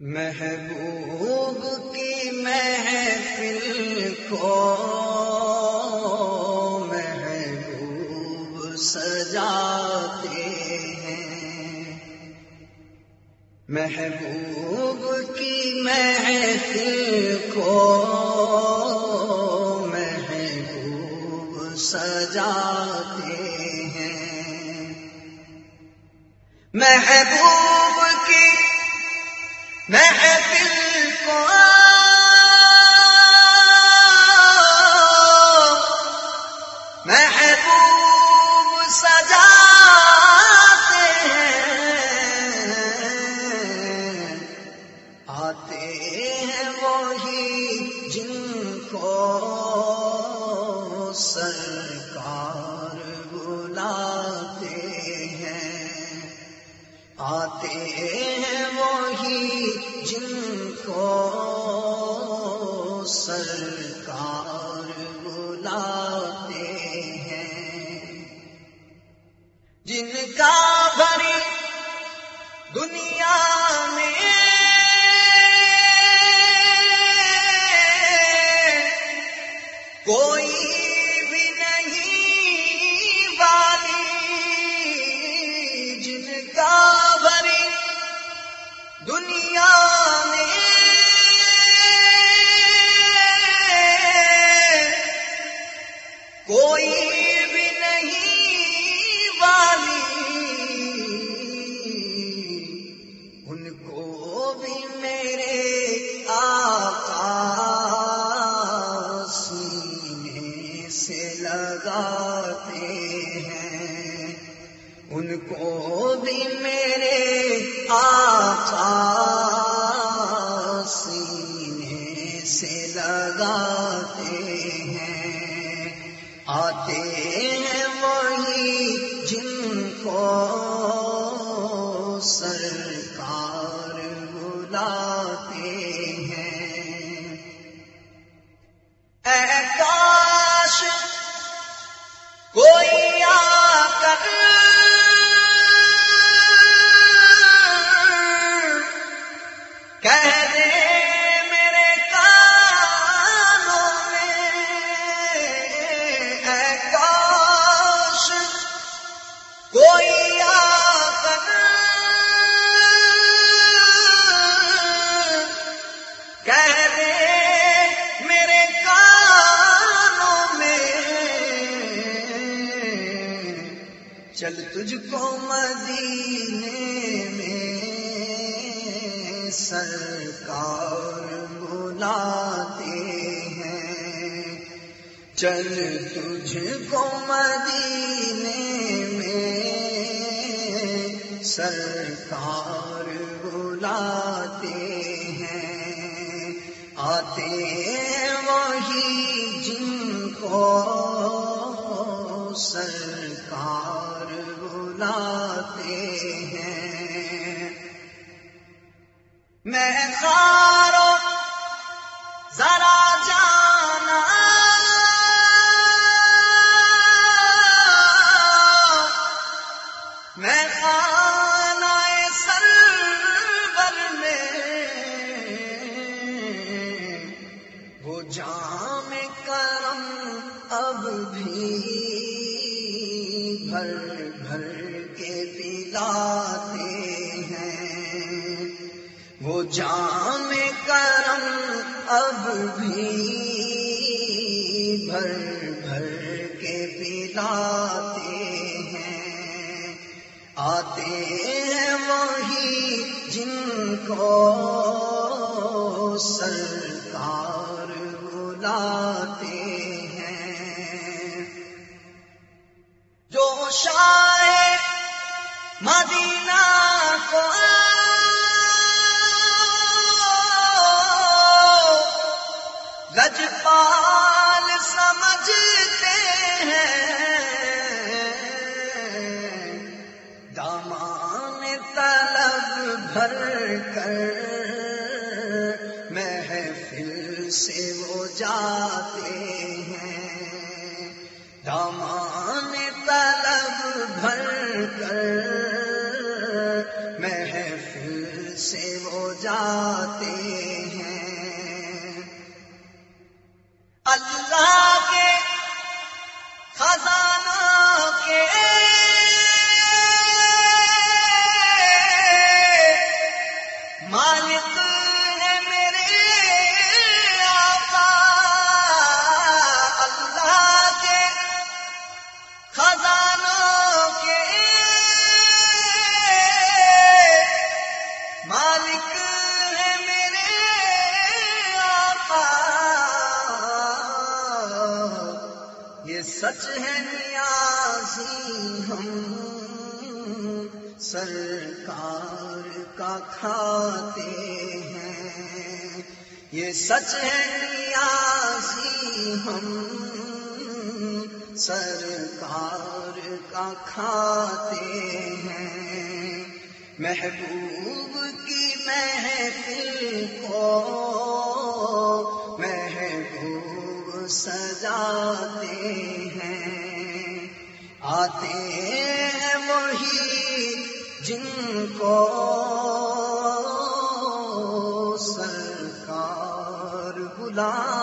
محبوب کی محفل کو محبوب سجاتے ہیں۔ محبوب کی محفل کو محبوب سجاتے ہیں۔ محبوب محبوب سجا دنیا میں۔ کوئی بھی نہیں والی۔ ان کو بھی میرے آقا سینے سے لگاتے ہیں۔ ان کو بھی میرے آقا سینے سے لگاتے ہیں۔ آتے ہیں وہی جن کو چل تجھ کو مدینے میں سرکار بلاتے ہیں۔ چل تجھ کو مدینے میں سرکار بلاتے ہیں۔ آتے ہیں وہی جن کو میں خارو ذرا جانا۔ میں خانہ سرور میں، وہ جام کرم اب بھی بھر بھر کے پلاتے وہ جام کرم اب بھی بھر بھر کے پلاتے ہیں۔ آتے ہیں وہی جن کو سرکار بلاتے لجپال سمجھتے ہیں۔ دامان طلب بھر کر محفل سے وہ جاتے ہیں۔ دامان طلب بھر کر محفل سے وہ جاتے ہیں۔ کے یہ سچ ہے نیازی ہم۔ سرکار کا کھاتے ہیں۔ یہ سچ ہے نیازی ہم۔ سرکار کا کھاتے ہیں۔ محبوب کی محفل کو آتے ہیں وہی جن کو سرکار بلاتے